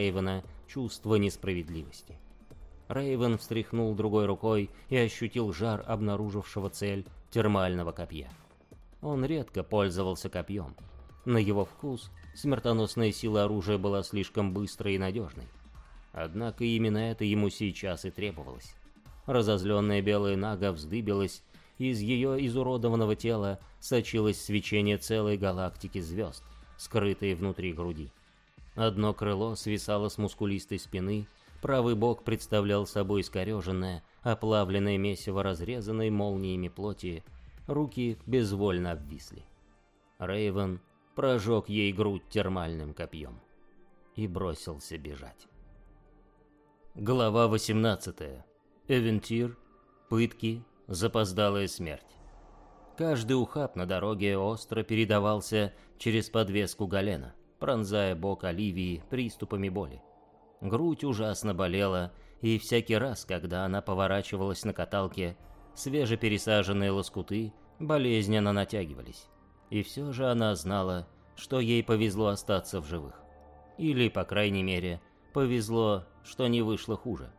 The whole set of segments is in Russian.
Рейвена чувство несправедливости. Рейвен встряхнул другой рукой и ощутил жар обнаружившего цель термального копья. Он редко пользовался копьем. На его вкус смертоносная сила оружия была слишком быстрой и надежной. Однако именно это ему сейчас и требовалось. Разозленная белая нага вздыбилась, и из ее изуродованного тела сочилось свечение целой галактики звезд, скрытой внутри груди. Одно крыло свисало с мускулистой спины, правый бок представлял собой искореженное, оплавленное месиво разрезанной молниями плоти, руки безвольно обвисли. Рейвен прожег ей грудь термальным копьем и бросился бежать. Глава 18. Эвентир, пытки, запоздалая смерть. Каждый ухаб на дороге остро передавался через подвеску Галена, пронзая бок Оливии приступами боли. Грудь ужасно болела, и всякий раз, когда она поворачивалась на каталке, свежепересаженные лоскуты болезненно натягивались. И все же она знала, что ей повезло остаться в живых. Или, по крайней мере, повезло, что не вышло хуже.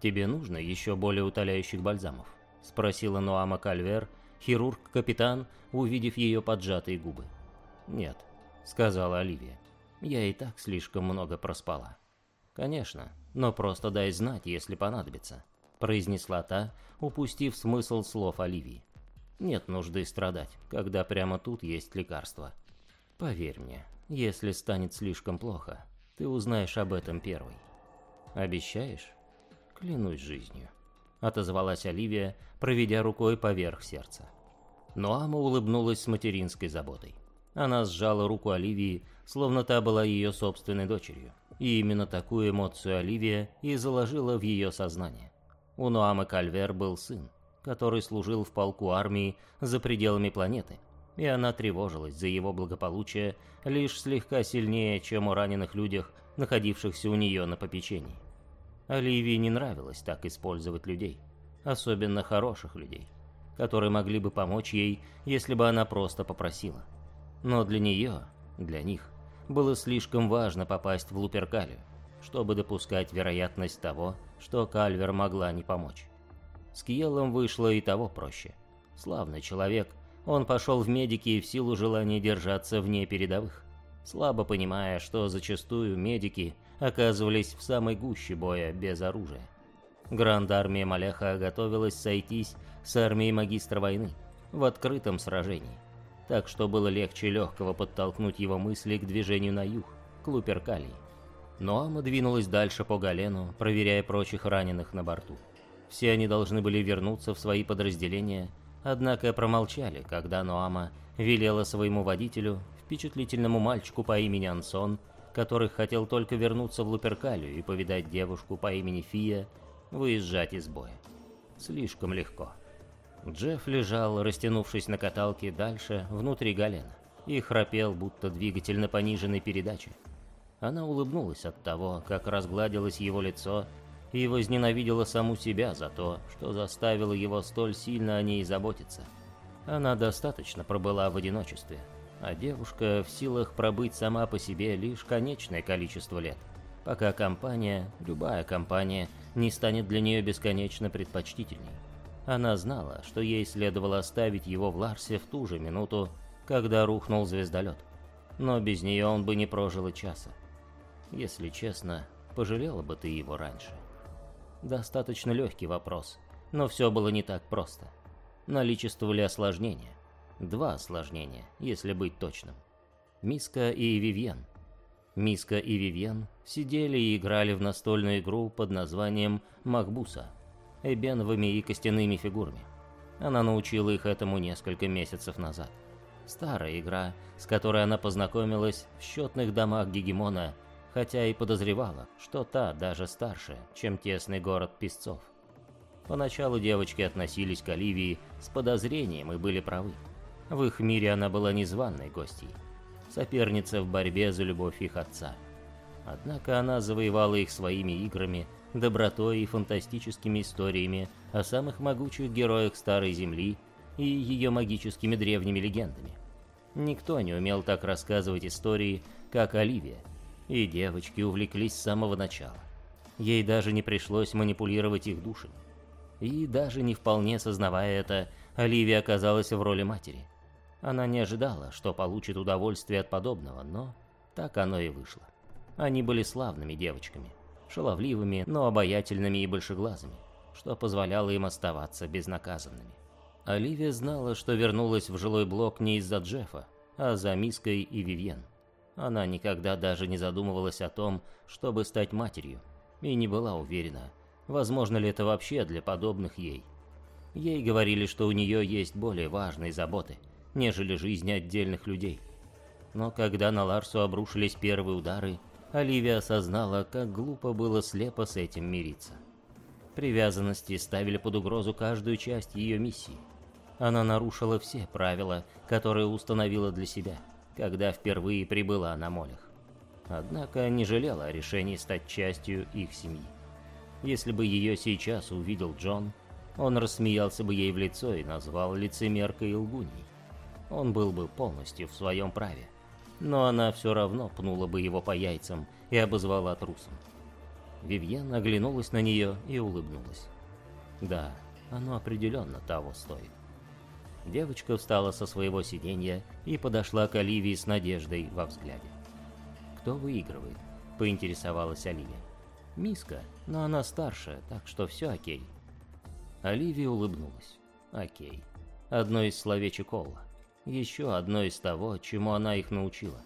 «Тебе нужно еще более утоляющих бальзамов?» — спросила Нуама Кальвер, хирург-капитан, увидев ее поджатые губы. «Нет», — сказала Оливия. «Я и так слишком много проспала». «Конечно, но просто дай знать, если понадобится», — произнесла та, упустив смысл слов Оливии. «Нет нужды страдать, когда прямо тут есть лекарство. Поверь мне, если станет слишком плохо, ты узнаешь об этом первый. Обещаешь?» «Клянусь жизнью», — отозвалась Оливия, проведя рукой поверх сердца. Но Ама улыбнулась с материнской заботой. Она сжала руку Оливии, словно та была ее собственной дочерью. И именно такую эмоцию Оливия и заложила в ее сознание. У Ноамы Кальвер был сын, который служил в полку армии за пределами планеты, и она тревожилась за его благополучие лишь слегка сильнее, чем у раненых людях, находившихся у нее на попечении. Оливии не нравилось так использовать людей, особенно хороших людей, которые могли бы помочь ей, если бы она просто попросила. Но для нее, для них, было слишком важно попасть в Луперкалию, чтобы допускать вероятность того, что Кальвер могла не помочь. С Киелом вышло и того проще. Славный человек, он пошел в медики в силу желания держаться вне передовых, слабо понимая, что зачастую медики – оказывались в самой гуще боя без оружия. Гранд-армия Маляха готовилась сойтись с армией магистра войны в открытом сражении, так что было легче легкого подтолкнуть его мысли к движению на юг, к Луперкалии. Ноама двинулась дальше по Галену, проверяя прочих раненых на борту. Все они должны были вернуться в свои подразделения, однако промолчали, когда Ноама велела своему водителю, впечатлительному мальчику по имени Ансон, который хотел только вернуться в Луперкалию и повидать девушку по имени Фия, выезжать из боя. Слишком легко. Джефф лежал, растянувшись на каталке дальше, внутри Галена, и храпел, будто двигатель на пониженной передаче. Она улыбнулась от того, как разгладилось его лицо, и возненавидела саму себя за то, что заставило его столь сильно о ней заботиться. Она достаточно пробыла в одиночестве, а девушка в силах пробыть сама по себе лишь конечное количество лет, пока компания, любая компания, не станет для нее бесконечно предпочтительней. Она знала, что ей следовало оставить его в Ларсе в ту же минуту, когда рухнул звездолет. Но без нее он бы не прожил и часа. Если честно, пожалела бы ты его раньше. Достаточно легкий вопрос, но все было не так просто. Наличествовали осложнения. Два осложнения, если быть точным. Миска и Вивьен. Миска и Вивьен сидели и играли в настольную игру под названием «Макбуса» эбеновыми и костяными фигурами. Она научила их этому несколько месяцев назад. Старая игра, с которой она познакомилась в счетных домах Гегемона, хотя и подозревала, что та даже старше, чем тесный город Песцов. Поначалу девочки относились к Оливии с подозрением и были правы. В их мире она была незваной гостьей, соперница в борьбе за любовь их отца. Однако она завоевала их своими играми, добротой и фантастическими историями о самых могучих героях Старой Земли и ее магическими древними легендами. Никто не умел так рассказывать истории, как Оливия. И девочки увлеклись с самого начала. Ей даже не пришлось манипулировать их душами. И даже не вполне сознавая это, Оливия оказалась в роли матери. Она не ожидала, что получит удовольствие от подобного, но так оно и вышло. Они были славными девочками, шаловливыми, но обаятельными и большеглазыми, что позволяло им оставаться безнаказанными. Оливия знала, что вернулась в жилой блок не из-за Джеффа, а за Миской и Вивьен. Она никогда даже не задумывалась о том, чтобы стать матерью, и не была уверена, возможно ли это вообще для подобных ей. Ей говорили, что у нее есть более важные заботы, нежели жизни отдельных людей. Но когда на Ларсу обрушились первые удары, Оливия осознала, как глупо было слепо с этим мириться. Привязанности ставили под угрозу каждую часть ее миссии. Она нарушила все правила, которые установила для себя, когда впервые прибыла на Молях. Однако не жалела о решении стать частью их семьи. Если бы ее сейчас увидел Джон, он рассмеялся бы ей в лицо и назвал лицемеркой и лгуней. Он был бы полностью в своем праве. Но она все равно пнула бы его по яйцам и обозвала трусом. Вивьен оглянулась на нее и улыбнулась. Да, оно определенно того стоит. Девочка встала со своего сиденья и подошла к Оливии с надеждой во взгляде. «Кто выигрывает?» – поинтересовалась Оливия. «Миска, но она старше, так что все окей». Оливия улыбнулась. «Окей. Одно из словечек Олла. Еще одно из того, чему она их научила.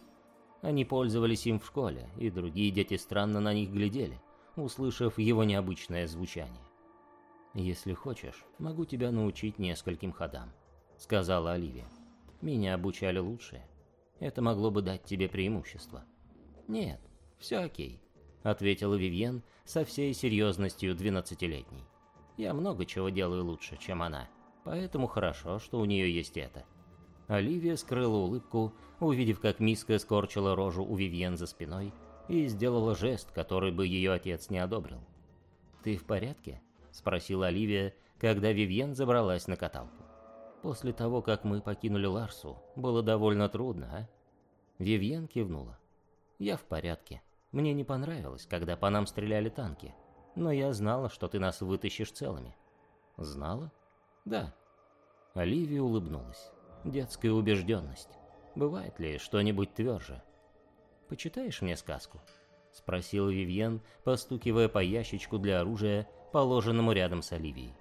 Они пользовались им в школе, и другие дети странно на них глядели, услышав его необычное звучание. «Если хочешь, могу тебя научить нескольким ходам», — сказала Оливия. «Меня обучали лучше. Это могло бы дать тебе преимущество». «Нет, все окей», — ответила Вивьен со всей серьезностью двенадцатилетней. «Я много чего делаю лучше, чем она, поэтому хорошо, что у нее есть это». Оливия скрыла улыбку, увидев, как Миска скорчила рожу у Вивьен за спиной и сделала жест, который бы ее отец не одобрил. «Ты в порядке?» — спросила Оливия, когда Вивьен забралась на каталку. «После того, как мы покинули Ларсу, было довольно трудно, а?» Вивьен кивнула. «Я в порядке. Мне не понравилось, когда по нам стреляли танки, но я знала, что ты нас вытащишь целыми». «Знала?» «Да». Оливия улыбнулась детская убежденность. Бывает ли что-нибудь тверже? «Почитаешь мне сказку?» — спросил Вивьен, постукивая по ящичку для оружия, положенному рядом с Оливией.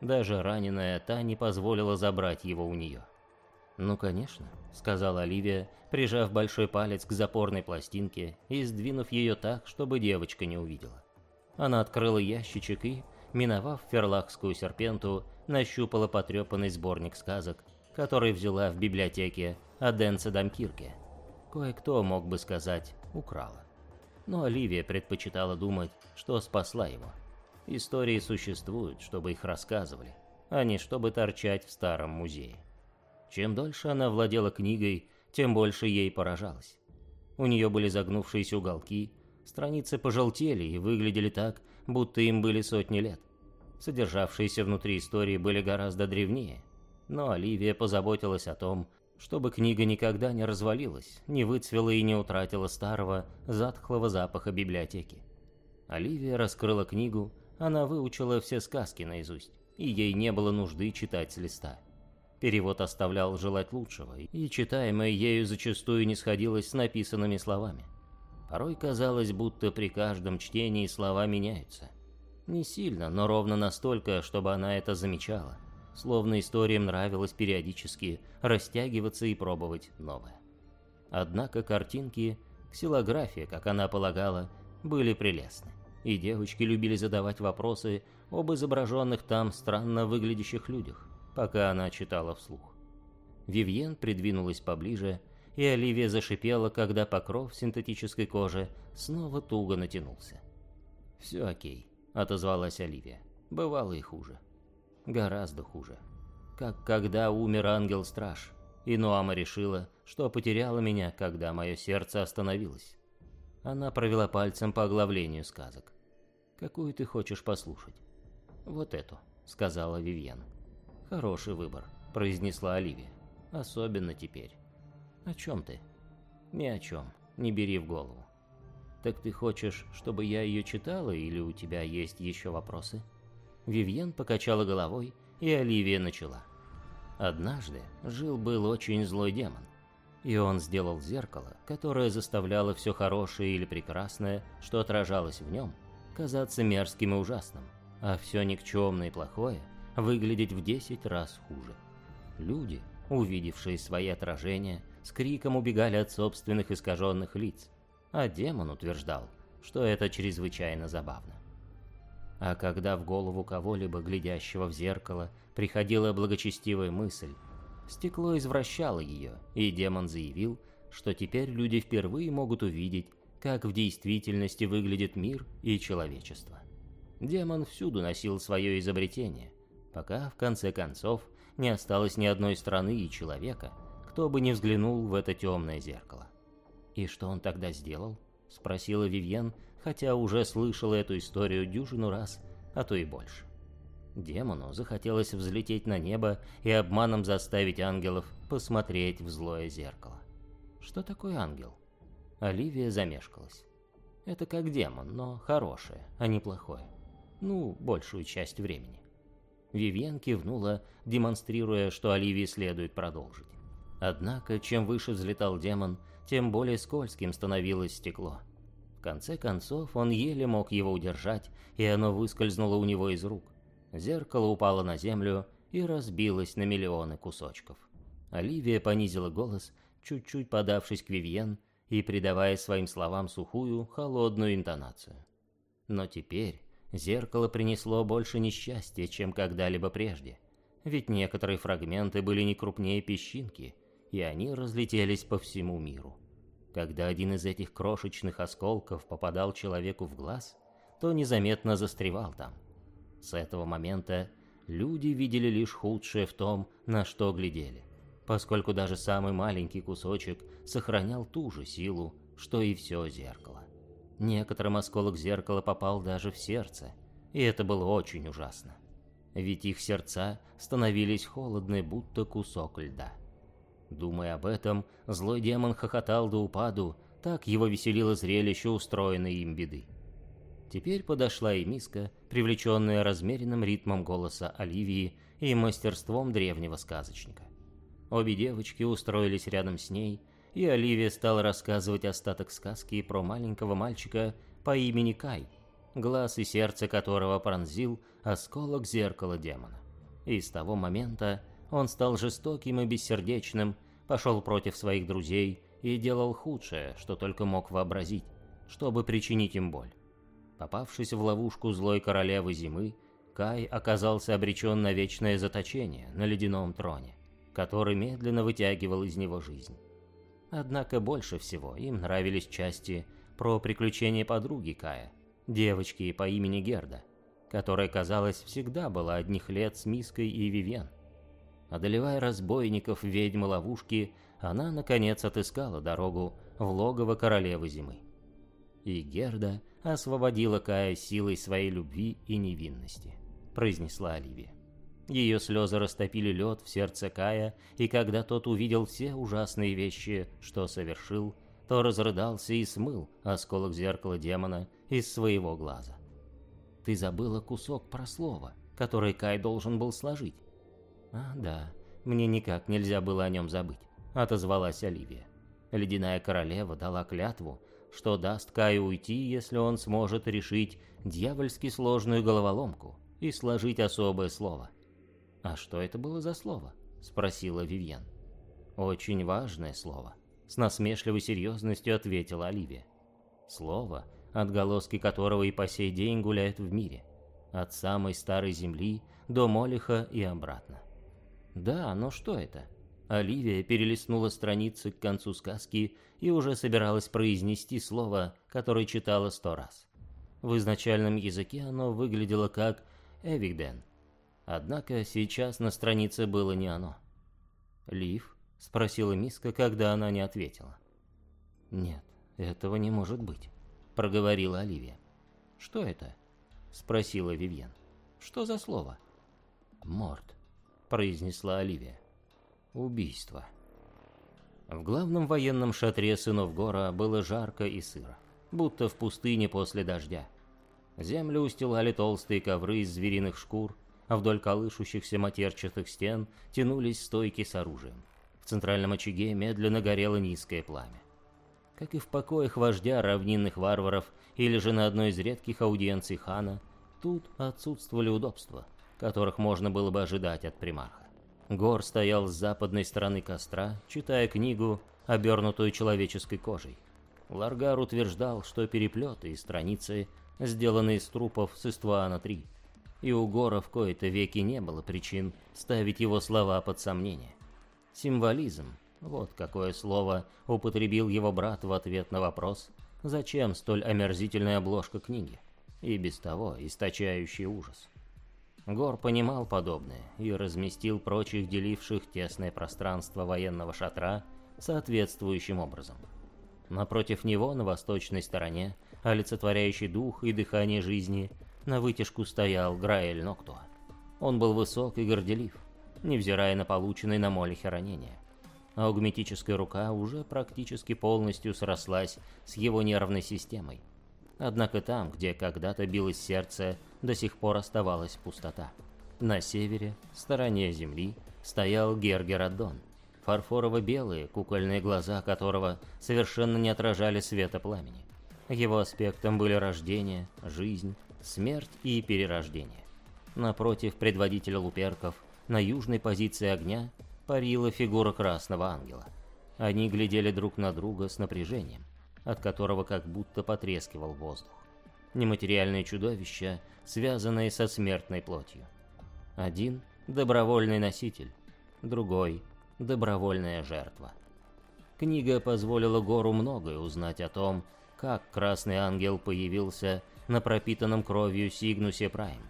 Даже раненая та не позволила забрать его у нее. «Ну, конечно», — сказала Оливия, прижав большой палец к запорной пластинке и сдвинув ее так, чтобы девочка не увидела. Она открыла ящичек и, миновав ферлахскую серпенту, нащупала потрепанный сборник сказок который взяла в библиотеке Аденца Дамкирке. Кое-кто мог бы сказать «украла». Но Оливия предпочитала думать, что спасла его. Истории существуют, чтобы их рассказывали, а не чтобы торчать в старом музее. Чем дольше она владела книгой, тем больше ей поражалось. У нее были загнувшиеся уголки, страницы пожелтели и выглядели так, будто им были сотни лет. Содержавшиеся внутри истории были гораздо древнее, но Оливия позаботилась о том, чтобы книга никогда не развалилась, не выцвела и не утратила старого, затхлого запаха библиотеки. Оливия раскрыла книгу, она выучила все сказки наизусть, и ей не было нужды читать с листа. Перевод оставлял желать лучшего, и читаемое ею зачастую не сходилось с написанными словами. Порой казалось, будто при каждом чтении слова меняются. Не сильно, но ровно настолько, чтобы она это замечала – словно историям нравилось периодически растягиваться и пробовать новое. Однако картинки, ксилография, как она полагала, были прелестны, и девочки любили задавать вопросы об изображенных там странно выглядящих людях, пока она читала вслух. Вивьен придвинулась поближе, и Оливия зашипела, когда покров синтетической кожи снова туго натянулся. «Все окей», — отозвалась Оливия. «Бывало и хуже». Гораздо хуже. Как когда умер ангел-страж, и Нуама решила, что потеряла меня, когда мое сердце остановилось. Она провела пальцем по оглавлению сказок. «Какую ты хочешь послушать?» «Вот эту», — сказала Вивьен. «Хороший выбор», — произнесла Оливия. «Особенно теперь». «О чем ты?» «Ни о чем. Не бери в голову». Так ты хочешь, чтобы я ее читала, или у тебя есть еще вопросы? Вивьен покачала головой, и Оливия начала. Однажды жил-был очень злой демон. И он сделал зеркало, которое заставляло все хорошее или прекрасное, что отражалось в нем, казаться мерзким и ужасным, а все никчемное и плохое выглядеть в десять раз хуже. Люди, увидевшие свои отражения, с криком убегали от собственных искаженных лиц, а демон утверждал, что это чрезвычайно забавно. А когда в голову кого-либо, глядящего в зеркало, приходила благочестивая мысль, стекло извращало ее, и демон заявил, что теперь люди впервые могут увидеть, как в действительности выглядит мир и человечество. Демон всюду носил свое изобретение, пока, в конце концов, не осталось ни одной страны и человека, кто бы не взглянул в это темное зеркало. «И что он тогда сделал?» — спросила Вивьен, хотя уже слышала эту историю дюжину раз, а то и больше. Демону захотелось взлететь на небо и обманом заставить ангелов посмотреть в злое зеркало. Что такое ангел? Оливия замешкалась. Это как демон, но хорошее, а не плохое. Ну, большую часть времени. Вивьен кивнула, демонстрируя, что Оливии следует продолжить. Однако, чем выше взлетал демон, тем более скользким становилось стекло. В конце концов, он еле мог его удержать, и оно выскользнуло у него из рук. Зеркало упало на землю и разбилось на миллионы кусочков. Оливия понизила голос, чуть-чуть подавшись к Вивьен и придавая своим словам сухую, холодную интонацию. Но теперь зеркало принесло больше несчастья, чем когда-либо прежде, ведь некоторые фрагменты были не крупнее песчинки — и они разлетелись по всему миру. Когда один из этих крошечных осколков попадал человеку в глаз, то незаметно застревал там. С этого момента люди видели лишь худшее в том, на что глядели, поскольку даже самый маленький кусочек сохранял ту же силу, что и все зеркало. Некоторым осколок зеркала попал даже в сердце, и это было очень ужасно. Ведь их сердца становились холодны, будто кусок льда. Думая об этом, злой демон хохотал до упаду, так его веселило зрелище устроенной им беды. Теперь подошла и миска, привлеченная размеренным ритмом голоса Оливии и мастерством древнего сказочника. Обе девочки устроились рядом с ней, и Оливия стала рассказывать остаток сказки про маленького мальчика по имени Кай, глаз и сердце которого пронзил осколок зеркала демона. И с того момента он стал жестоким и бессердечным, пошел против своих друзей и делал худшее, что только мог вообразить, чтобы причинить им боль. Попавшись в ловушку злой королевы зимы, Кай оказался обречен на вечное заточение на ледяном троне, который медленно вытягивал из него жизнь. Однако больше всего им нравились части про приключения подруги Кая, девочки по имени Герда, которая, казалось, всегда была одних лет с Миской и Вивен. Одолевая разбойников, ведьмы ловушки, она, наконец, отыскала дорогу в логово королевы зимы. И Герда освободила Кая силой своей любви и невинности, произнесла Оливия. Ее слезы растопили лед в сердце Кая, и когда тот увидел все ужасные вещи, что совершил, то разрыдался и смыл осколок зеркала демона из своего глаза. Ты забыла кусок про слово, который Кай должен был сложить. «А, да, мне никак нельзя было о нем забыть», — отозвалась Оливия. Ледяная королева дала клятву, что даст Каю уйти, если он сможет решить дьявольски сложную головоломку и сложить особое слово. «А что это было за слово?» — спросила Вивьен. «Очень важное слово», — с насмешливой серьезностью ответила Оливия. «Слово, отголоски которого и по сей день гуляют в мире, от самой старой земли до Молиха и обратно. Да, но что это? Оливия перелистнула страницы к концу сказки и уже собиралась произнести слово, которое читала сто раз. В изначальном языке оно выглядело как «Эвигден». Однако сейчас на странице было не оно. «Лив?» — спросила Миска, когда она не ответила. «Нет, этого не может быть», — проговорила Оливия. «Что это?» — спросила Вивьен. «Что за слово?» «Морд», произнесла Оливия. Убийство. В главном военном шатре сынов Гора было жарко и сыро. будто в пустыне после дождя. Землю устилали толстые ковры из звериных шкур, а вдоль колышущихся матерчатых стен тянулись стойки с оружием. В центральном очаге медленно горело низкое пламя. Как и в покоях вождя равнинных варваров или же на одной из редких аудиенций хана, тут отсутствовали удобства, которых можно было бы ожидать от примарха. Гор стоял с западной стороны костра, читая книгу, обернутую человеческой кожей. Ларгар утверждал, что переплеты и страницы сделаны из трупов с Иствуана-3, и у Гора в кои-то веки не было причин ставить его слова под сомнение. Символизм, вот какое слово употребил его брат в ответ на вопрос, зачем столь омерзительная обложка книги, и без того источающий ужас. Гор понимал подобное и разместил прочих деливших тесное пространство военного шатра соответствующим образом. Напротив него, на восточной стороне, олицетворяющий дух и дыхание жизни, на вытяжку стоял Граэль Ноктуа. Он был высок и горделив, невзирая на полученные на Молихе ранения. Аугметическая рука уже практически полностью срослась с его нервной системой. Однако там, где когда-то билось сердце, до сих пор оставалась пустота. На севере, в стороне земли, стоял Гергерадон, фарфорово-белые, кукольные глаза которого совершенно не отражали света пламени. Его аспектом были рождение, жизнь, смерть и перерождение. Напротив предводителя луперков, на южной позиции огня, парила фигура красного ангела. Они глядели друг на друга с напряжением, от которого как будто потрескивал воздух. Нематериальное чудовище, связанное со смертной плотью. Один — добровольный носитель, другой — добровольная жертва. Книга позволила Гору многое узнать о том, как Красный Ангел появился на пропитанном кровью Сигнусе Прайм,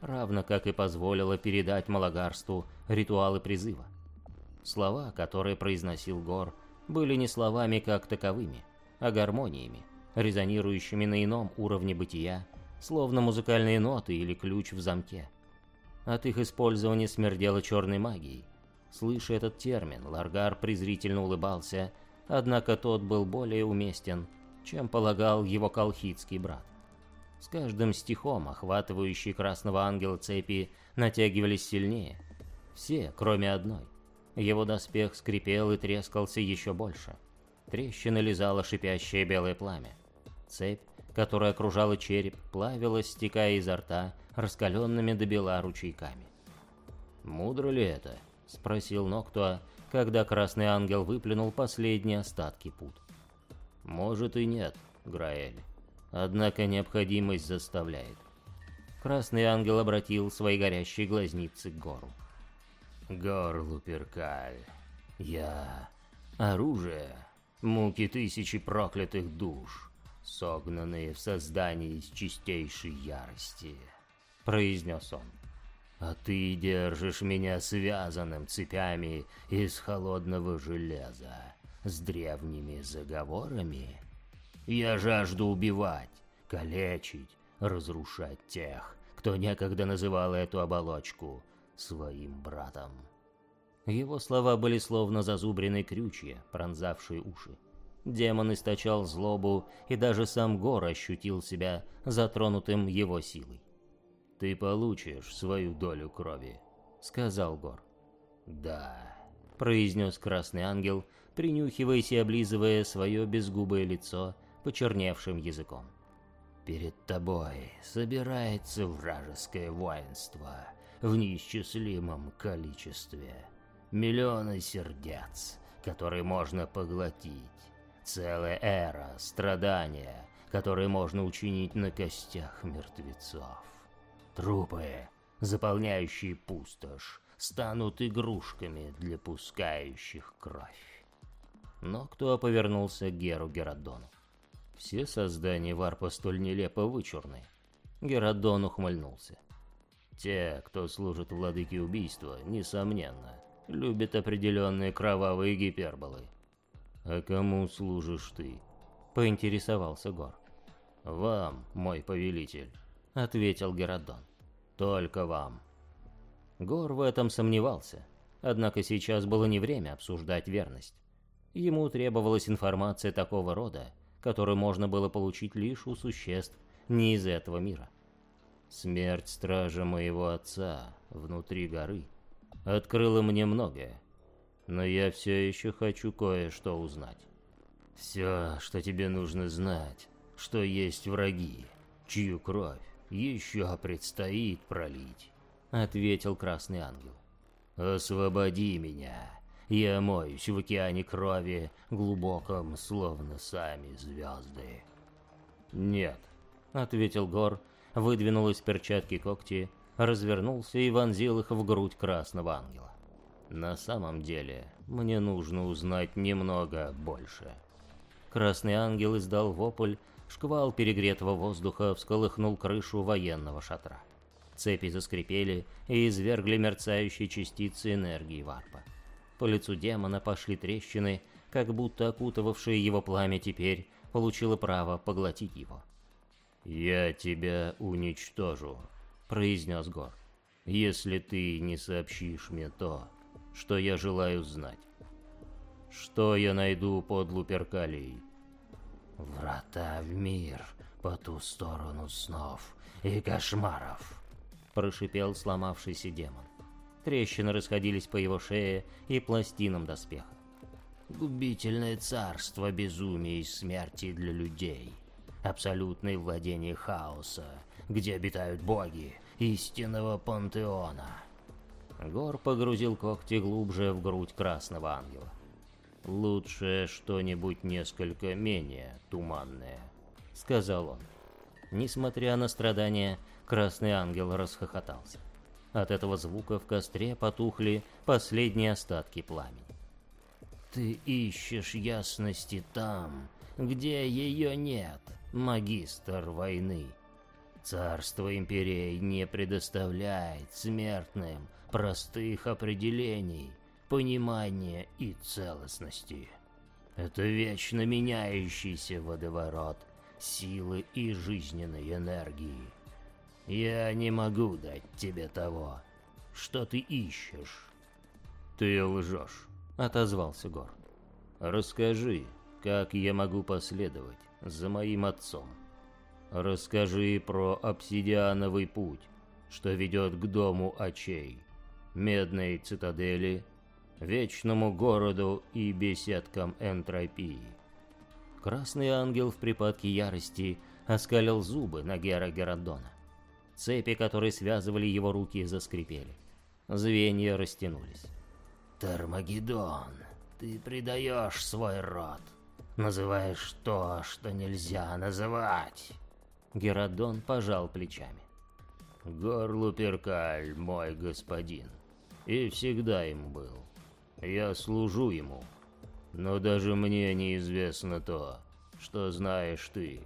равно как и позволила передать Малагарству ритуалы призыва. Слова, которые произносил Гор, были не словами как таковыми, а гармониями, резонирующими на ином уровне бытия, словно музыкальные ноты или ключ в замке. От их использования смердело черной магией. Слыша этот термин, Ларгар презрительно улыбался, однако тот был более уместен чем полагал его колхидский брат. С каждым стихом, охватывающие красного ангела цепи, натягивались сильнее. Все, кроме одной. Его доспех скрипел и трескался еще больше. Трещина лизала шипящее белое пламя. Цепь, которая окружала череп, плавилась, стекая изо рта, раскаленными до бела ручейками. «Мудро ли это?» — спросил Ноктуа, когда красный ангел выплюнул последние остатки пут. Может и нет, Граэль. Однако необходимость заставляет. Красный ангел обратил свои горящие глазницы к гору. Гор Луперкаль, я... Оружие, муки тысячи проклятых душ, согнанные в создании из чистейшей ярости, произнес он. А ты держишь меня связанным цепями из холодного железа с древними заговорами. Я жажду убивать, калечить, разрушать тех, кто некогда называл эту оболочку своим братом. Его слова были словно зазубренные крючья, пронзавшие уши. Демон источал злобу, и даже сам Гор ощутил себя затронутым его силой. «Ты получишь свою долю крови», — сказал Гор. «Да», — произнес Красный Ангел, принюхиваясь и облизывая свое безгубое лицо почерневшим языком. «Перед тобой собирается вражеское воинство в неисчислимом количестве. Миллионы сердец, которые можно поглотить. Целая эра страдания, которые можно учинить на костях мертвецов. Трупы, заполняющие пустошь, станут игрушками для пускающих кровь но кто повернулся к Геру Геродону. Все создания варпа столь нелепо вычурны. Геродон ухмыльнулся. Те, кто служит владыке убийства, несомненно, любят определенные кровавые гиперболы. А кому служишь ты? Поинтересовался Гор. Вам, мой повелитель, ответил Геродон. Только вам. Гор в этом сомневался, однако сейчас было не время обсуждать верность. Ему требовалась информация такого рода, которую можно было получить лишь у существ не из этого мира. Смерть стража моего отца внутри горы открыла мне многое, но я все еще хочу кое-что узнать. Все, что тебе нужно знать, что есть враги, чью кровь еще предстоит пролить, ответил Красный Ангел. Освободи меня, я моюсь в океане крови, глубоком, словно сами звезды. Нет, ответил Гор, выдвинул из перчатки когти, развернулся и вонзил их в грудь Красного Ангела. На самом деле, мне нужно узнать немного больше. Красный ангел издал вопль, шквал перегретого воздуха всколыхнул крышу военного шатра. Цепи заскрипели и извергли мерцающие частицы энергии варпа. По лицу демона пошли трещины, как будто окутывавшее его пламя теперь получило право поглотить его. «Я тебя уничтожу», — произнес Гор, — «если ты не сообщишь мне то, что я желаю знать. Что я найду под Луперкалией? Врата в мир по ту сторону снов и кошмаров, прошипел сломавшийся демон. Трещины расходились по его шее и пластинам доспеха. Губительное царство безумия и смерти для людей. Абсолютное владение хаоса, где обитают боги истинного пантеона. Гор погрузил когти глубже в грудь красного ангела. «Лучше что-нибудь несколько менее туманное», — сказал он. Несмотря на страдания, красный ангел расхохотался. От этого звука в костре потухли последние остатки пламени. «Ты ищешь ясности там, где ее нет, магистр войны. Царство империй не предоставляет смертным простых определений, понимания и целостности. Это вечно меняющийся водоворот силы и жизненной энергии. Я не могу дать тебе того, что ты ищешь. Ты лжешь, отозвался Гор. Расскажи, как я могу последовать за моим отцом. Расскажи про обсидиановый путь, что ведет к дому очей медной цитадели, вечному городу и беседкам энтропии. Красный ангел в припадке ярости оскалил зубы на Гера Геродона. Цепи, которые связывали его руки, заскрипели. Звенья растянулись. «Тармагеддон, ты предаешь свой род. Называешь то, что нельзя называть». Геродон пожал плечами. «Горлу перкаль, мой господин и всегда им был. Я служу ему, но даже мне неизвестно то, что знаешь ты.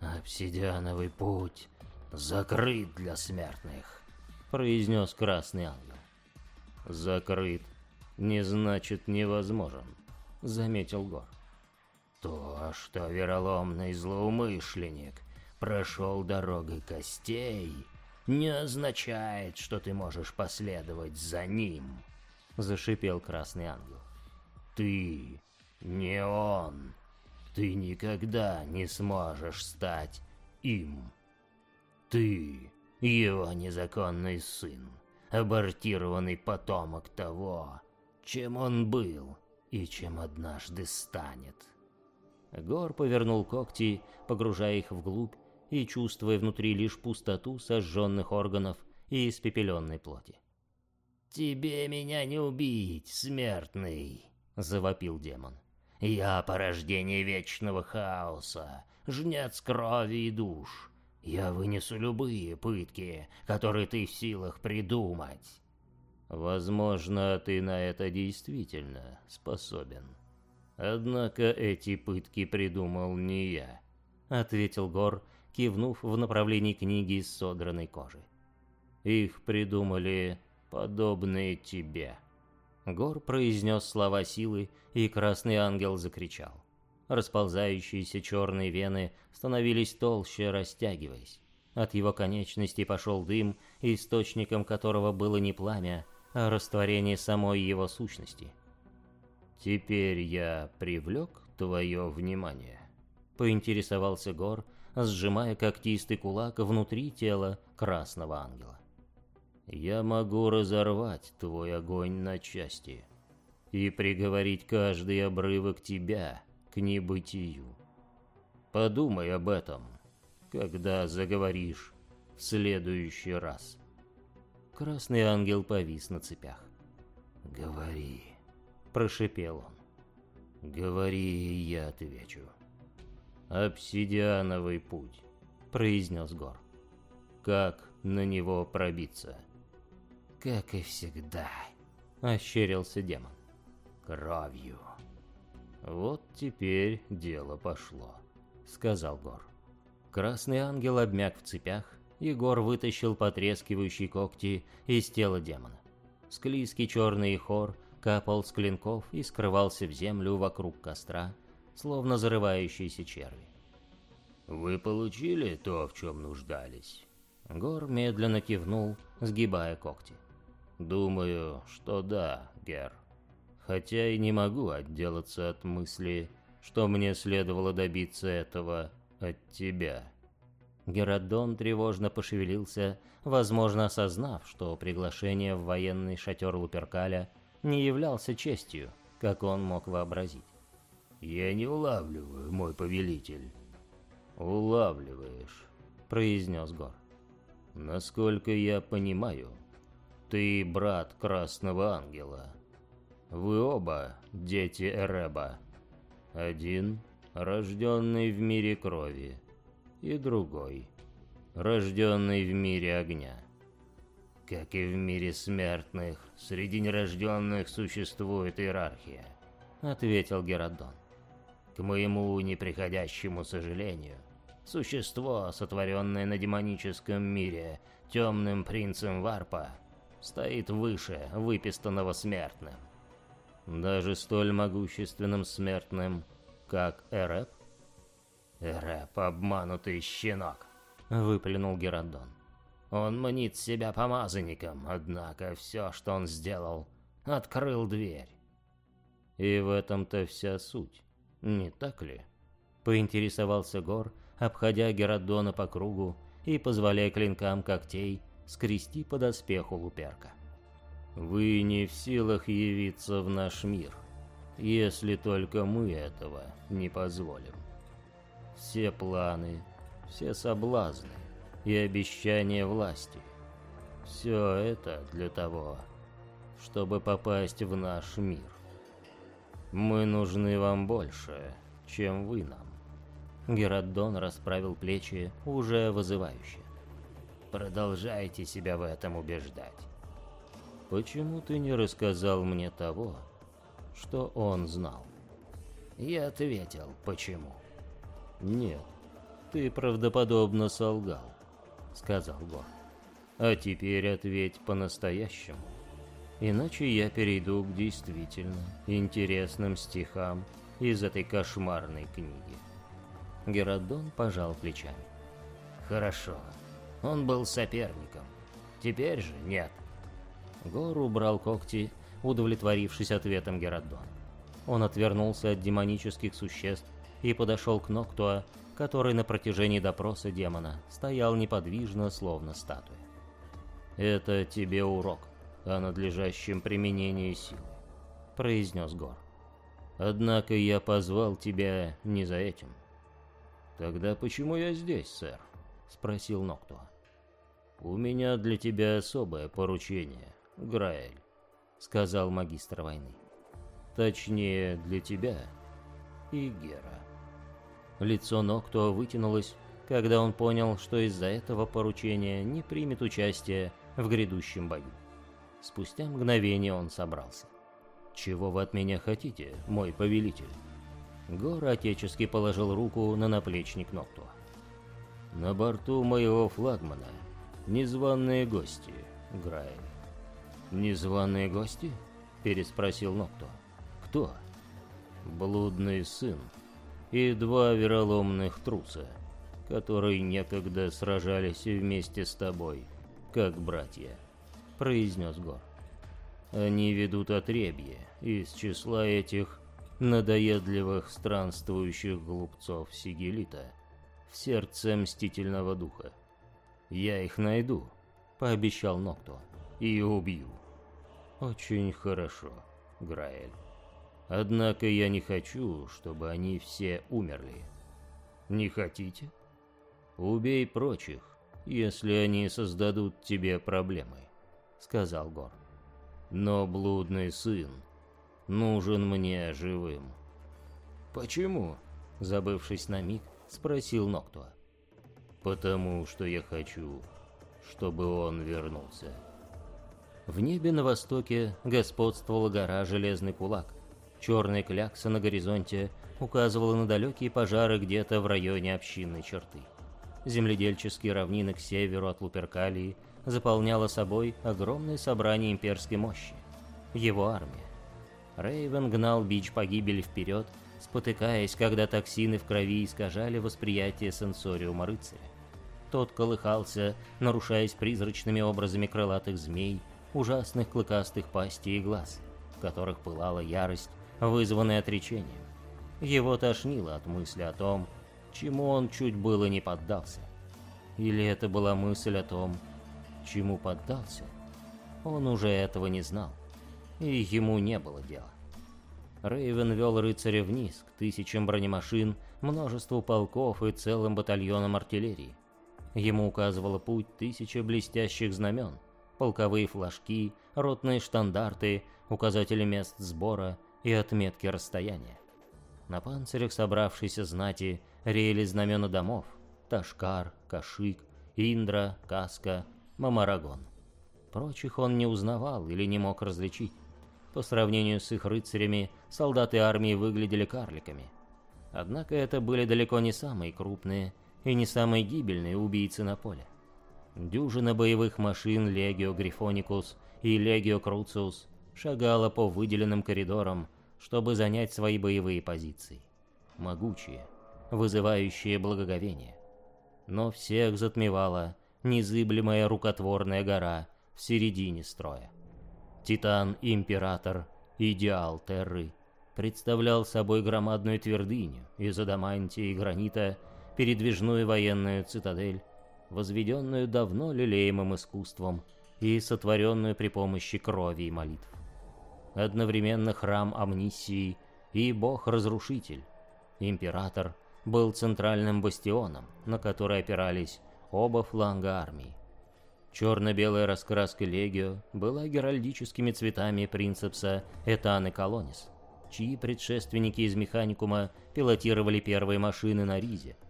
«Обсидиановый путь закрыт для смертных», — произнес Красный Ангел. «Закрыт не значит невозможен», — заметил Гор. «То, что вероломный злоумышленник прошел дорогой костей», не означает, что ты можешь последовать за ним», — зашипел Красный Ангел. «Ты не он. Ты никогда не сможешь стать им. Ты его незаконный сын, абортированный потомок того, чем он был и чем однажды станет». Гор повернул когти, погружая их вглубь, и чувствуя внутри лишь пустоту сожженных органов и испепеленной плоти. «Тебе меня не убить, смертный!» — завопил демон. «Я порождение вечного хаоса, жнец крови и душ. Я вынесу любые пытки, которые ты в силах придумать». «Возможно, ты на это действительно способен. Однако эти пытки придумал не я», — ответил Гор, кивнув в направлении книги из содранной кожи. «Их придумали подобные тебе». Гор произнес слова силы, и красный ангел закричал. Расползающиеся черные вены становились толще, растягиваясь. От его конечности пошел дым, источником которого было не пламя, а растворение самой его сущности. «Теперь я привлек твое внимание?» Поинтересовался Гор, сжимая когтистый кулак внутри тела Красного Ангела. «Я могу разорвать твой огонь на части и приговорить каждый обрывок тебя к небытию. Подумай об этом, когда заговоришь в следующий раз». Красный ангел повис на цепях. «Говори», — прошипел он. «Говори, и я отвечу». «Обсидиановый путь», — произнес Гор. «Как на него пробиться?» «Как и всегда», — ощерился демон. «Кровью». «Вот теперь дело пошло», — сказал Гор. Красный ангел обмяк в цепях, Егор вытащил потрескивающие когти из тела демона. Склизкий черный хор капал с клинков и скрывался в землю вокруг костра, словно зарывающиеся черви. «Вы получили то, в чем нуждались?» Гор медленно кивнул, сгибая когти. «Думаю, что да, Гер. Хотя и не могу отделаться от мысли, что мне следовало добиться этого от тебя». Геродон тревожно пошевелился, возможно, осознав, что приглашение в военный шатер Луперкаля не являлся честью, как он мог вообразить. «Я не улавливаю, мой повелитель». «Улавливаешь», — произнес Гор. «Насколько я понимаю, ты брат Красного Ангела. Вы оба дети Эреба. Один, рожденный в мире крови, и другой, рожденный в мире огня. Как и в мире смертных, среди нерожденных существует иерархия, ответил Геродон. К моему неприходящему сожалению, существо, сотворенное на демоническом мире темным принцем Варпа, стоит выше выпистанного смертным. Даже столь могущественным смертным, как Эреп? «Рэп, обманутый щенок!» — выплюнул Геродон. «Он мнит себя помазанником, однако все, что он сделал, открыл дверь». «И в этом-то вся суть, не так ли?» — поинтересовался Гор, обходя Геродона по кругу и позволяя клинкам когтей скрести по доспеху Луперка. «Вы не в силах явиться в наш мир, если только мы этого не позволим» все планы, все соблазны и обещания власти. Все это для того, чтобы попасть в наш мир. Мы нужны вам больше, чем вы нам. Геродон расправил плечи, уже вызывающе. Продолжайте себя в этом убеждать. Почему ты не рассказал мне того, что он знал? Я ответил, почему. «Нет, ты правдоподобно солгал», — сказал Гор. «А теперь ответь по-настоящему, иначе я перейду к действительно интересным стихам из этой кошмарной книги». Геродон пожал плечами. «Хорошо, он был соперником, теперь же нет». Гор убрал когти, удовлетворившись ответом Геродона. Он отвернулся от демонических существ и подошел к Ноктуа, который на протяжении допроса демона стоял неподвижно, словно статуя. «Это тебе урок о надлежащем применении сил», — произнес Гор. «Однако я позвал тебя не за этим». «Тогда почему я здесь, сэр?» — спросил Ноктуа. «У меня для тебя особое поручение, Граэль», — сказал магистр войны. «Точнее, для тебя и Гера». Лицо Ноктуа вытянулось, когда он понял, что из-за этого поручения не примет участие в грядущем бою. Спустя мгновение он собрался. «Чего вы от меня хотите, мой повелитель?» Гор отечески положил руку на наплечник Ноктуа. «На борту моего флагмана незваные гости, Граэль». «Незваные гости?» — переспросил Ноктуа. «Кто?» «Блудный сын и два вероломных труса, которые некогда сражались вместе с тобой, как братья», — произнес Гор. «Они ведут отребье из числа этих надоедливых странствующих глупцов Сигелита в сердце мстительного духа. Я их найду, пообещал Нокто, и убью. Очень хорошо, Граэль. Однако я не хочу, чтобы они все умерли. Не хотите? Убей прочих, если они создадут тебе проблемы, сказал Гор. Но блудный сын нужен мне живым. Почему? Забывшись на миг, спросил Ноктуа. Потому что я хочу, чтобы он вернулся. В небе на востоке господствовала гора Железный Кулак. Черная клякса на горизонте указывала на далекие пожары где-то в районе общинной черты. Земледельческие равнины к северу от Луперкалии заполняла собой огромное собрание имперской мощи. Его армия. Рейвен гнал бич погибели вперед, спотыкаясь, когда токсины в крови искажали восприятие сенсориума рыцаря. Тот колыхался, нарушаясь призрачными образами крылатых змей, ужасных клыкастых пастей и глаз, в которых пылала ярость, вызванная отречением. Его тошнило от мысли о том, чему он чуть было не поддался. Или это была мысль о том, чему поддался? Он уже этого не знал, и ему не было дела. Рейвен вел рыцаря вниз, к тысячам бронемашин, множеству полков и целым батальонам артиллерии. Ему указывала путь тысяча блестящих знамен, полковые флажки, ротные штандарты, указатели мест сбора и отметки расстояния. На панцирях собравшейся знати реяли знамена домов – Ташкар, Кашик, Индра, Каска, Мамарагон. Прочих он не узнавал или не мог различить. По сравнению с их рыцарями, солдаты армии выглядели карликами. Однако это были далеко не самые крупные и не самые гибельные убийцы на поле. Дюжина боевых машин Легио Грифоникус и Легио Круциус шагала по выделенным коридорам, чтобы занять свои боевые позиции. Могучие, вызывающие благоговение. Но всех затмевала незыблемая рукотворная гора в середине строя. Титан-император, идеал Терры, представлял собой громадную твердыню из адамантия и гранита, передвижную военную цитадель, возведенную давно лелеемым искусством и сотворенную при помощи крови и молитв. Одновременно храм Амнисии и бог-разрушитель, император, был центральным бастионом, на который опирались оба фланга армии. Черно-белая раскраска Легио была геральдическими цветами принцепса Этан и Колонис, чьи предшественники из Механикума пилотировали первые машины на Ризе –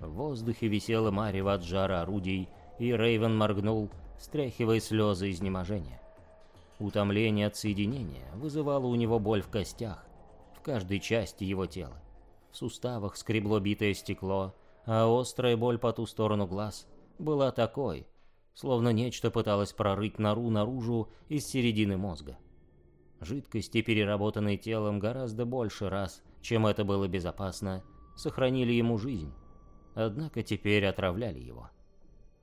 в воздухе висела марево от жара орудий, и Рейвен моргнул, стряхивая слезы изнеможения. Утомление от соединения вызывало у него боль в костях, в каждой части его тела. В суставах скребло битое стекло, а острая боль по ту сторону глаз была такой, словно нечто пыталось прорыть нору наружу из середины мозга. Жидкости, переработанные телом гораздо больше раз, чем это было безопасно, сохранили ему жизнь однако теперь отравляли его.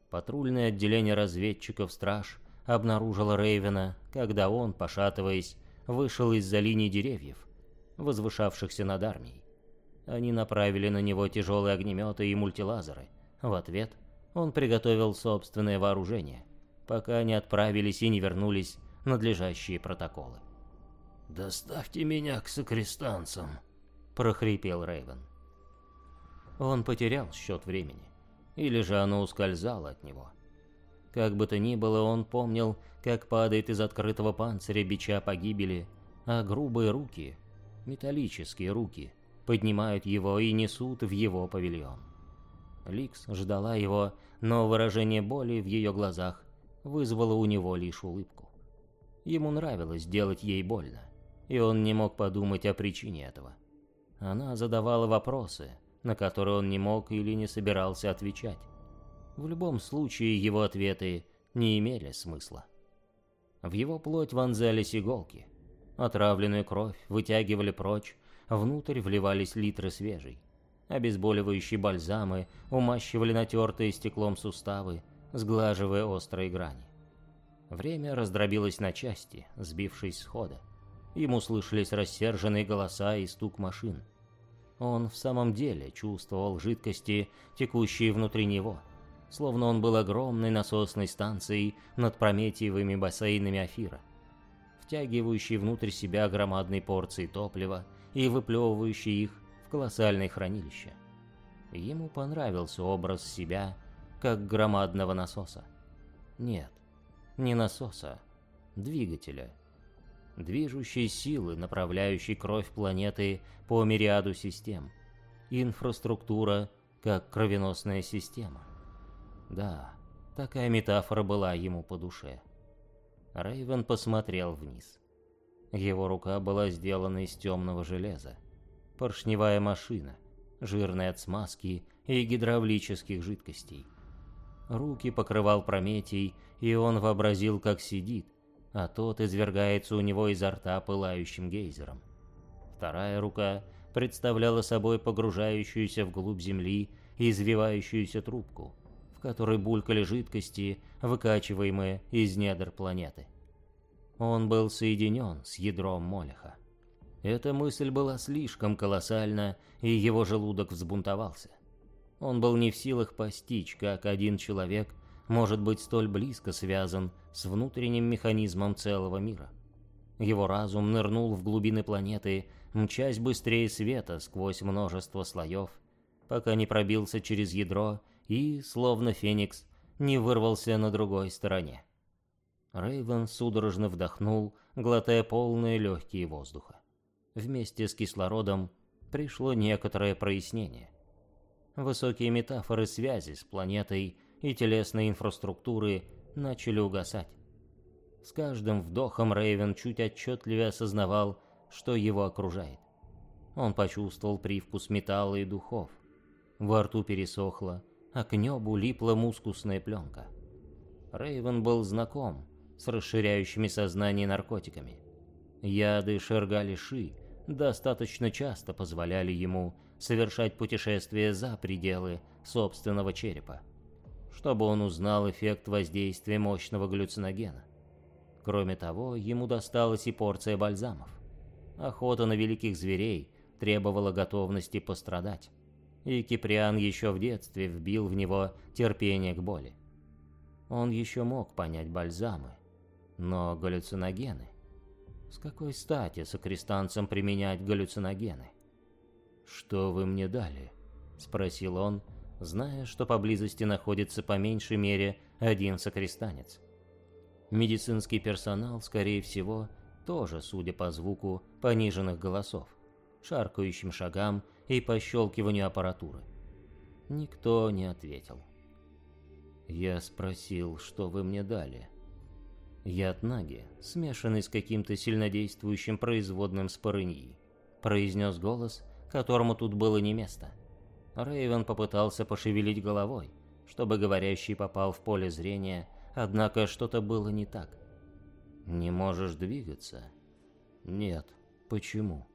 Патрульное отделение разведчиков-страж обнаружило Рейвена, когда он, пошатываясь, вышел из-за линий деревьев, возвышавшихся над армией. Они направили на него тяжелые огнеметы и мультилазеры. В ответ он приготовил собственное вооружение, пока не отправились и не вернулись надлежащие протоколы. «Доставьте меня к сокрестанцам», — прохрипел Рейвен. Он потерял счет времени. Или же оно ускользало от него. Как бы то ни было, он помнил, как падает из открытого панциря бича погибели, а грубые руки, металлические руки, поднимают его и несут в его павильон. Ликс ждала его, но выражение боли в ее глазах вызвало у него лишь улыбку. Ему нравилось делать ей больно, и он не мог подумать о причине этого. Она задавала вопросы, на которые он не мог или не собирался отвечать. В любом случае его ответы не имели смысла. В его плоть вонзались иголки. Отравленную кровь вытягивали прочь, внутрь вливались литры свежей. Обезболивающие бальзамы умащивали натертые стеклом суставы, сглаживая острые грани. Время раздробилось на части, сбившись с хода. Ему слышались рассерженные голоса и стук машин. Он в самом деле чувствовал жидкости, текущие внутри него, словно он был огромной насосной станцией над прометиевыми бассейнами Афира, втягивающей внутрь себя громадные порции топлива и выплевывающей их в колоссальные хранилища. Ему понравился образ себя как громадного насоса. Нет, не насоса, двигателя. Движущей силы, направляющей кровь планеты по мириаду систем. Инфраструктура, как кровеносная система. Да, такая метафора была ему по душе. Рейвен посмотрел вниз. Его рука была сделана из темного железа. Поршневая машина, жирная от смазки и гидравлических жидкостей. Руки покрывал Прометий, и он вообразил, как сидит, а тот извергается у него изо рта пылающим гейзером. Вторая рука представляла собой погружающуюся вглубь земли и извивающуюся трубку, в которой булькали жидкости, выкачиваемые из недр планеты. Он был соединен с ядром Молеха. Эта мысль была слишком колоссальна, и его желудок взбунтовался. Он был не в силах постичь, как один человек может быть столь близко связан с внутренним механизмом целого мира. Его разум нырнул в глубины планеты, мчась быстрее света сквозь множество слоев, пока не пробился через ядро и, словно феникс, не вырвался на другой стороне. Рейвен судорожно вдохнул, глотая полные легкие воздуха. Вместе с кислородом пришло некоторое прояснение. Высокие метафоры связи с планетой и телесной инфраструктуры начали угасать. С каждым вдохом Рейвен чуть отчетливее осознавал, что его окружает. Он почувствовал привкус металла и духов. Во рту пересохло, а к небу липла мускусная пленка. Рейвен был знаком с расширяющими сознание наркотиками. Яды Шергали-Ши достаточно часто позволяли ему совершать путешествия за пределы собственного черепа чтобы он узнал эффект воздействия мощного галлюциногена. Кроме того, ему досталась и порция бальзамов. Охота на великих зверей требовала готовности пострадать, и Киприан еще в детстве вбил в него терпение к боли. Он еще мог понять бальзамы, но галлюциногены... С какой стати сокрестанцам применять галлюциногены? «Что вы мне дали?» — спросил он, зная, что поблизости находится по меньшей мере один сокрестанец. Медицинский персонал, скорее всего, тоже, судя по звуку пониженных голосов, шаркающим шагам и пощелкиванию аппаратуры. Никто не ответил. Я спросил, что вы мне дали. Яд Наги, смешанный с каким-то сильнодействующим производным спорыньи, произнес голос, которому тут было не место — Рейвен попытался пошевелить головой, чтобы говорящий попал в поле зрения, однако что-то было не так. «Не можешь двигаться?» «Нет. Почему?»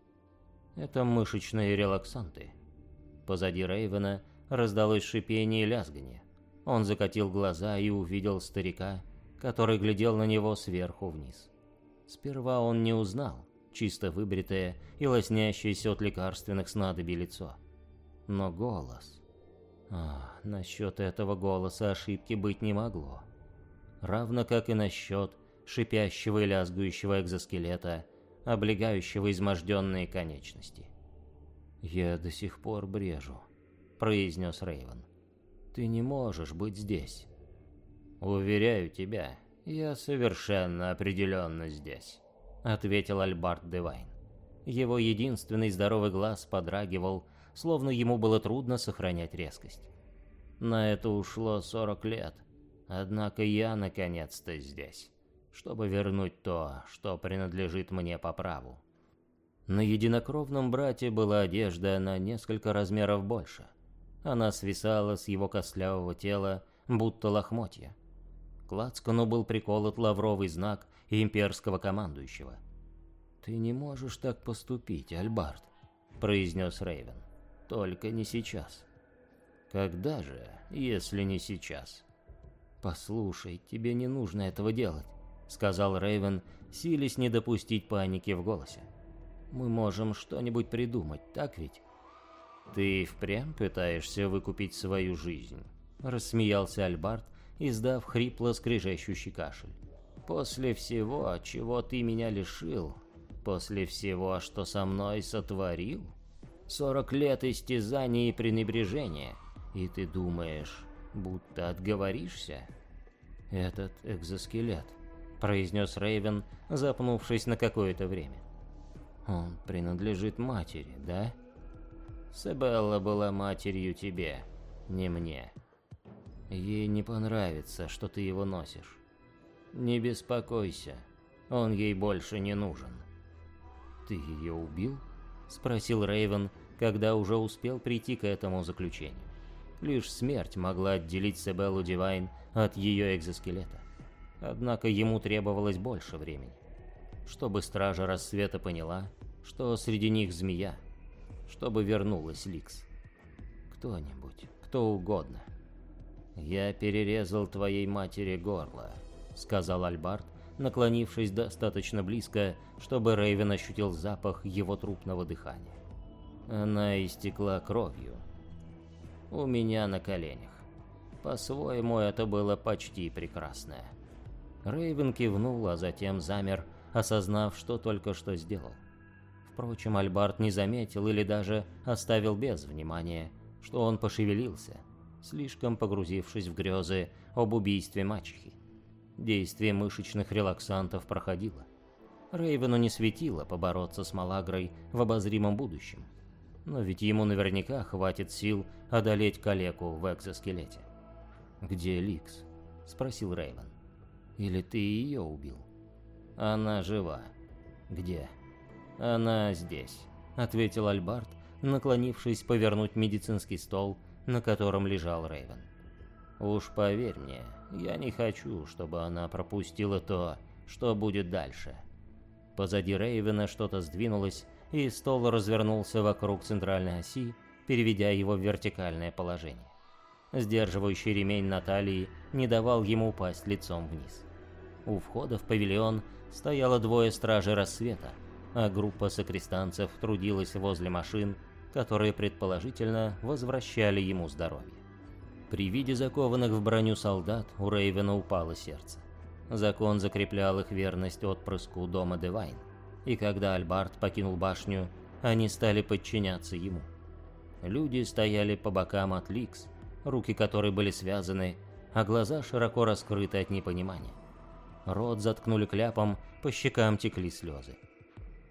«Это мышечные релаксанты». Позади Рейвена раздалось шипение и лязгание. Он закатил глаза и увидел старика, который глядел на него сверху вниз. Сперва он не узнал чисто выбритое и лоснящееся от лекарственных снадобий лицо. Но голос... А, насчет этого голоса ошибки быть не могло. Равно как и насчет шипящего и лязгающего экзоскелета, облегающего изможденные конечности. «Я до сих пор брежу», — произнес Рейвен. «Ты не можешь быть здесь». «Уверяю тебя, я совершенно определенно здесь», — ответил Альбарт Девайн. Его единственный здоровый глаз подрагивал, словно ему было трудно сохранять резкость. На это ушло 40 лет, однако я наконец-то здесь, чтобы вернуть то, что принадлежит мне по праву. На единокровном брате была одежда на несколько размеров больше. Она свисала с его костлявого тела, будто лохмотья. К лацкану был приколот лавровый знак имперского командующего. «Ты не можешь так поступить, Альбарт», — произнес Рейвен. Только не сейчас. Когда же, если не сейчас? Послушай, тебе не нужно этого делать. — сказал Рейвен, силясь не допустить паники в голосе. «Мы можем что-нибудь придумать, так ведь?» «Ты впрямь пытаешься выкупить свою жизнь?» — рассмеялся Альбарт, издав хрипло скрежещущий кашель. «После всего, чего ты меня лишил, после всего, что со мной сотворил, сорок лет истязаний и пренебрежения, и ты думаешь, будто отговоришься?» «Этот экзоскелет», — произнес Рейвен, запнувшись на какое-то время. «Он принадлежит матери, да?» «Себелла была матерью тебе, не мне. Ей не понравится, что ты его носишь. Не беспокойся, он ей больше не нужен». «Ты ее убил?» — спросил Рейвен, когда уже успел прийти к этому заключению. Лишь смерть могла отделить Себеллу Дивайн от ее экзоскелета. Однако ему требовалось больше времени, чтобы Стража Рассвета поняла, что среди них змея, чтобы вернулась Ликс. Кто-нибудь, кто угодно. «Я перерезал твоей матери горло», — сказал Альбарт, наклонившись достаточно близко, чтобы Рейвен ощутил запах его трупного дыхания. Она истекла кровью. У меня на коленях. По-своему, это было почти прекрасное. Рейвен кивнул, а затем замер, осознав, что только что сделал. Впрочем, Альбарт не заметил или даже оставил без внимания, что он пошевелился, слишком погрузившись в грезы об убийстве мачехи. Действие мышечных релаксантов проходило. Рейвену не светило побороться с Малагрой в обозримом будущем. Но ведь ему наверняка хватит сил одолеть калеку в экзоскелете. «Где Ликс?» — спросил Рейвен. «Или ты ее убил?» «Она жива». «Где?» «Она здесь», — ответил Альбарт, наклонившись повернуть медицинский стол, на котором лежал Рейвен. «Уж поверь мне, я не хочу, чтобы она пропустила то, что будет дальше». Позади Рейвена что-то сдвинулось, и стол развернулся вокруг центральной оси, переведя его в вертикальное положение. Сдерживающий ремень Натальи не давал ему упасть лицом вниз. У входа в павильон стояло двое стражей рассвета, а группа сокрестанцев трудилась возле машин, которые предположительно возвращали ему здоровье. При виде закованных в броню солдат у Рейвена упало сердце. Закон закреплял их верность отпрыску дома Девайн, и когда Альбарт покинул башню, они стали подчиняться ему. Люди стояли по бокам от Ликс, руки которой были связаны, а глаза широко раскрыты от непонимания. Рот заткнули кляпом, по щекам текли слезы.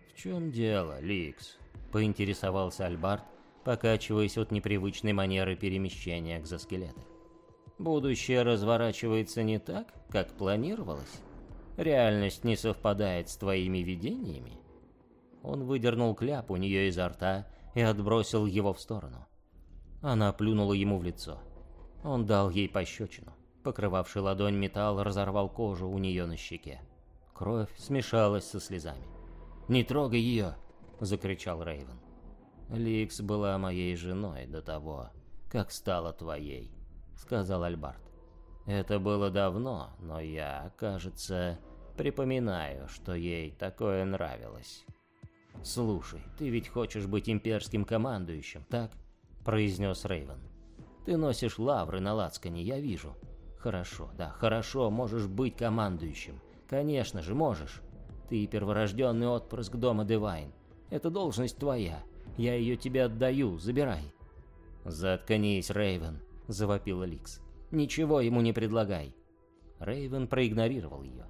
«В чем дело, Ликс?» — поинтересовался Альбарт, покачиваясь от непривычной манеры перемещения экзоскелета. «Будущее разворачивается не так, как планировалось? Реальность не совпадает с твоими видениями?» Он выдернул кляп у нее изо рта и отбросил его в сторону. Она плюнула ему в лицо. Он дал ей пощечину. Покрывавший ладонь металл разорвал кожу у нее на щеке. Кровь смешалась со слезами. «Не трогай ее!» — закричал Рейвен. «Ликс была моей женой до того, как стала твоей», — сказал Альбарт. «Это было давно, но я, кажется, припоминаю, что ей такое нравилось». «Слушай, ты ведь хочешь быть имперским командующим, так?» — произнес Рейвен. Ты носишь лавры на лацкане, я вижу. Хорошо, да, хорошо, можешь быть командующим. Конечно же, можешь. Ты перворожденный отпрыск дома Девайн. Эта должность твоя. Я ее тебе отдаю, забирай. Заткнись, Рейвен, завопила Ликс. Ничего ему не предлагай. Рейвен проигнорировал ее.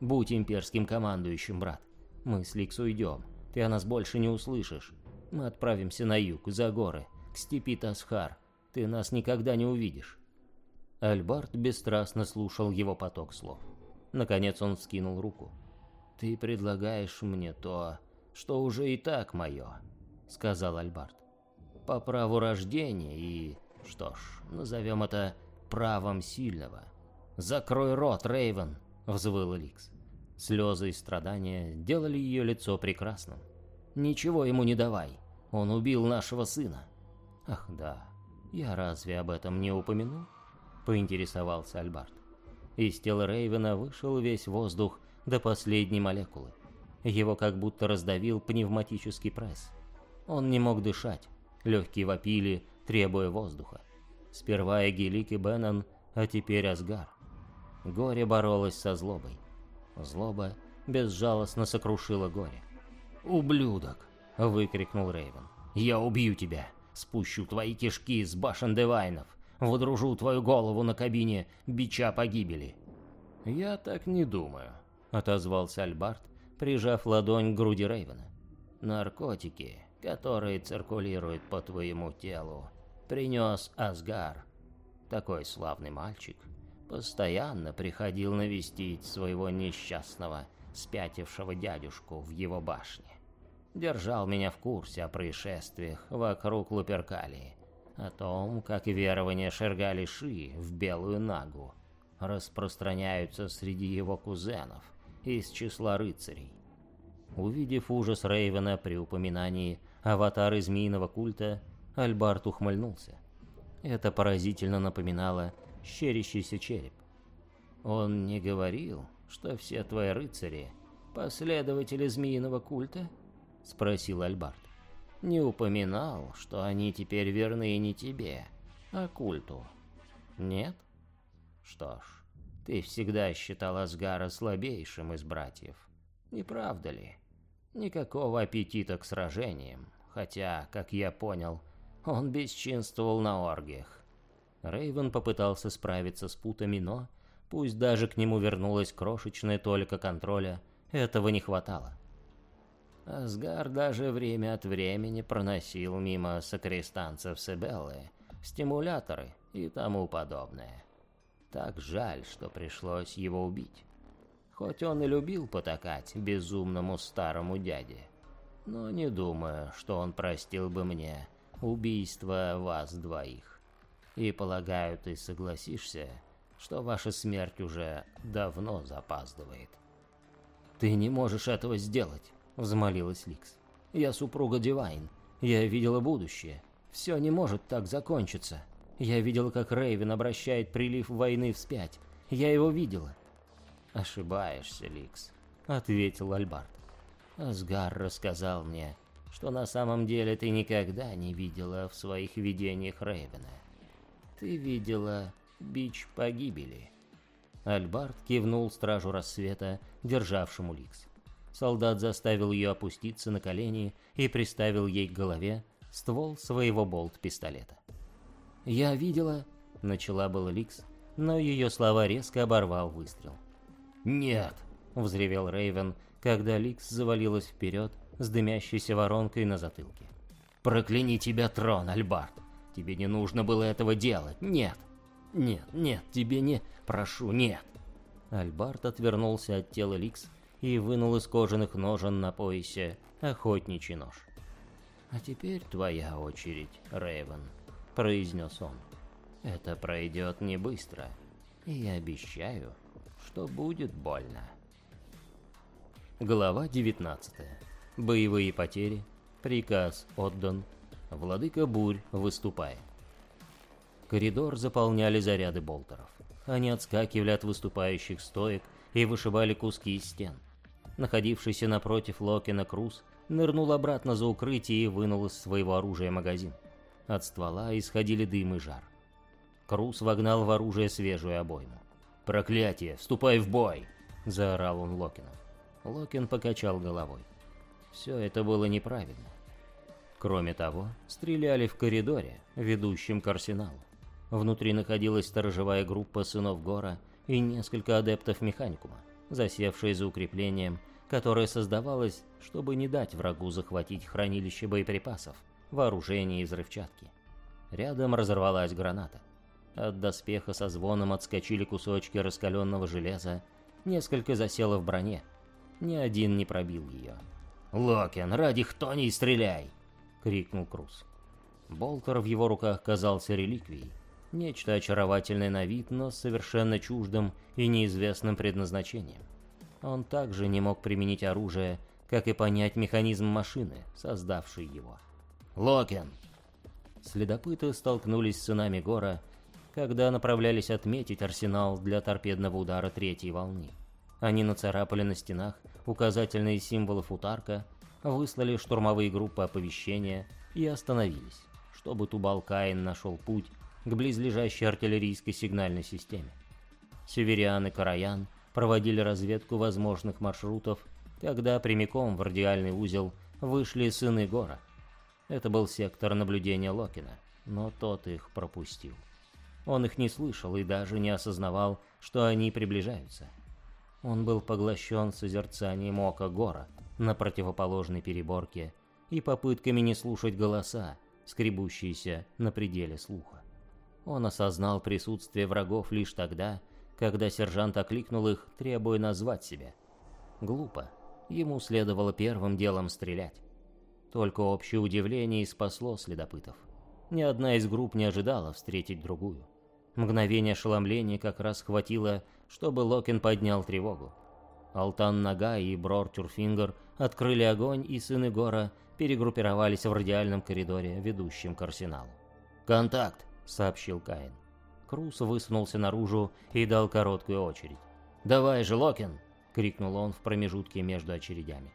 Будь имперским командующим, брат. Мы с Ликс уйдем. Ты о нас больше не услышишь. Мы отправимся на юг, за горы, к степи Тасхар. Ты нас никогда не увидишь». Альбарт бесстрастно слушал его поток слов. Наконец он вскинул руку. «Ты предлагаешь мне то, что уже и так мое», — сказал Альбарт. «По праву рождения и, что ж, назовем это правом сильного». «Закрой рот, Рейвен!» — взвыл Ликс. Слезы и страдания делали ее лицо прекрасным. «Ничего ему не давай, он убил нашего сына». «Ах да, «Я разве об этом не упомянул?» — поинтересовался Альбарт. Из тела Рейвена вышел весь воздух до последней молекулы. Его как будто раздавил пневматический пресс. Он не мог дышать, легкие вопили, требуя воздуха. Сперва Эгелик и Беннон, а теперь Асгар. Горе боролось со злобой. Злоба безжалостно сокрушила горе. «Ублюдок!» — выкрикнул Рейвен. «Я убью тебя! Спущу твои кишки с башен Девайнов! Водружу твою голову на кабине бича погибели!» «Я так не думаю», — отозвался Альбарт, прижав ладонь к груди Рейвена. «Наркотики, которые циркулируют по твоему телу, принес Асгар. Такой славный мальчик. Постоянно приходил навестить своего несчастного, спятившего дядюшку в его башне. Держал меня в курсе о происшествиях вокруг Луперкалии, о том, как верования Шергали Ши в Белую Нагу распространяются среди его кузенов из числа рыцарей. Увидев ужас Рейвена при упоминании аватара змеиного культа, Альбарт ухмыльнулся. Это поразительно напоминало щерящийся череп. Он не говорил, что все твои рыцари — последователи змеиного культа? — спросил Альбарт. Не упоминал, что они теперь верны не тебе, а культу. Нет? Что ж, ты всегда считал Асгара слабейшим из братьев. Не правда ли? Никакого аппетита к сражениям, хотя, как я понял, он бесчинствовал на оргиях. Рейвен попытался справиться с путами, но, пусть даже к нему вернулась крошечная толика контроля, этого не хватало. Асгар даже время от времени проносил мимо сокрестанцев Себеллы, стимуляторы и тому подобное. Так жаль, что пришлось его убить. Хоть он и любил потакать безумному старому дяде, но не думаю, что он простил бы мне убийство вас двоих. И полагаю, ты согласишься, что ваша смерть уже давно запаздывает. «Ты не можешь этого сделать», — взмолилась Ликс. «Я супруга Дивайн. Я видела будущее. Все не может так закончиться. Я видела, как Рейвен обращает прилив войны вспять. Я его видела». «Ошибаешься, Ликс», — ответил Альбарт. «Асгар рассказал мне, что на самом деле ты никогда не видела в своих видениях Рейвена. Ты видела бич погибели». Альбарт кивнул стражу рассвета, державшему Ликс. Солдат заставил ее опуститься на колени и приставил ей к голове ствол своего болт-пистолета. «Я видела...» — начала была Ликс, но ее слова резко оборвал выстрел. «Нет!» — взревел Рейвен, когда Ликс завалилась вперед с дымящейся воронкой на затылке. «Прокляни тебя, трон, Альбарт! Тебе не нужно было этого делать! Нет! Нет, нет, тебе не... Прошу, нет!» Альбарт отвернулся от тела Ликс и вынул из кожаных ножен на поясе охотничий нож. «А теперь твоя очередь, Рейвен», — произнес он. «Это пройдет не быстро, и я обещаю, что будет больно». Глава 19. Боевые потери. Приказ отдан. Владыка Бурь выступает. Коридор заполняли заряды болтеров. Они отскакивали от выступающих стоек и вышибали куски из стен. Находившийся напротив Локина Круз нырнул обратно за укрытие и вынул из своего оружия магазин. От ствола исходили дым и жар. Круз вогнал в оружие свежую обойму. «Проклятие! Вступай в бой!» — заорал он Локину. Локин покачал головой. Все это было неправильно. Кроме того, стреляли в коридоре, ведущем к арсеналу. Внутри находилась сторожевая группа сынов Гора и несколько адептов механикума, засевшие за укреплением, которое создавалось, чтобы не дать врагу захватить хранилище боеприпасов, вооружения и взрывчатки. Рядом разорвалась граната. От доспеха со звоном отскочили кусочки раскаленного железа, несколько засело в броне. Ни один не пробил ее. «Локен, ради хтоней стреляй!» — крикнул Круз. Болтер в его руках казался реликвией, Нечто очаровательное на вид, но совершенно чуждым и неизвестным предназначением. Он также не мог применить оружие, как и понять механизм машины, создавшей его. «Локен!» Следопыты столкнулись с сынами Гора, когда направлялись отметить арсенал для торпедного удара третьей волны. Они нацарапали на стенах указательные символы футарка, выслали штурмовые группы оповещения и остановились, чтобы Тубалкаин нашел путь к близлежащей артиллерийской сигнальной системе. Севериан и Караян проводили разведку возможных маршрутов, когда прямиком в радиальный узел вышли сыны Гора. Это был сектор наблюдения Локина, но тот их пропустил. Он их не слышал и даже не осознавал, что они приближаются. Он был поглощен созерцанием ока Гора на противоположной переборке и попытками не слушать голоса, скребущиеся на пределе слуха. Он осознал присутствие врагов лишь тогда, когда сержант окликнул их, требуя назвать себя. Глупо. Ему следовало первым делом стрелять. Только общее удивление и спасло следопытов. Ни одна из групп не ожидала встретить другую. Мгновение ошеломления как раз хватило, чтобы Локин поднял тревогу. Алтан Нага и Брор Тюрфингер открыли огонь, и сыны Гора перегруппировались в радиальном коридоре, ведущем к арсеналу. «Контакт!» — сообщил Каин. Крус высунулся наружу и дал короткую очередь. «Давай же, Локин!» — крикнул он в промежутке между очередями.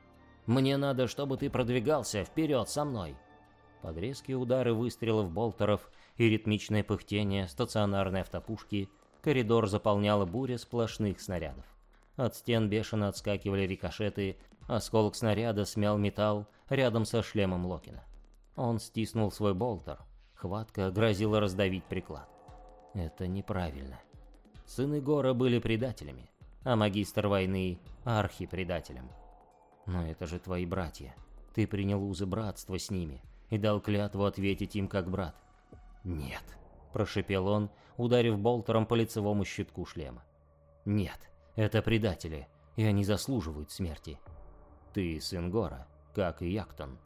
«Мне надо, чтобы ты продвигался вперед со мной!» Под резкие удары выстрелов болтеров и ритмичное пыхтение стационарной автопушки коридор заполняла буря сплошных снарядов. От стен бешено отскакивали рикошеты, осколок снаряда смял металл рядом со шлемом Локина. Он стиснул свой болтер, хватка грозила раздавить приклад. Это неправильно. Сыны Гора были предателями, а магистр войны — архипредателем. Но это же твои братья. Ты принял узы братства с ними и дал клятву ответить им как брат. «Нет», — прошепел он, ударив болтером по лицевому щитку шлема. «Нет, это предатели, и они заслуживают смерти. Ты сын Гора, как и Яктон,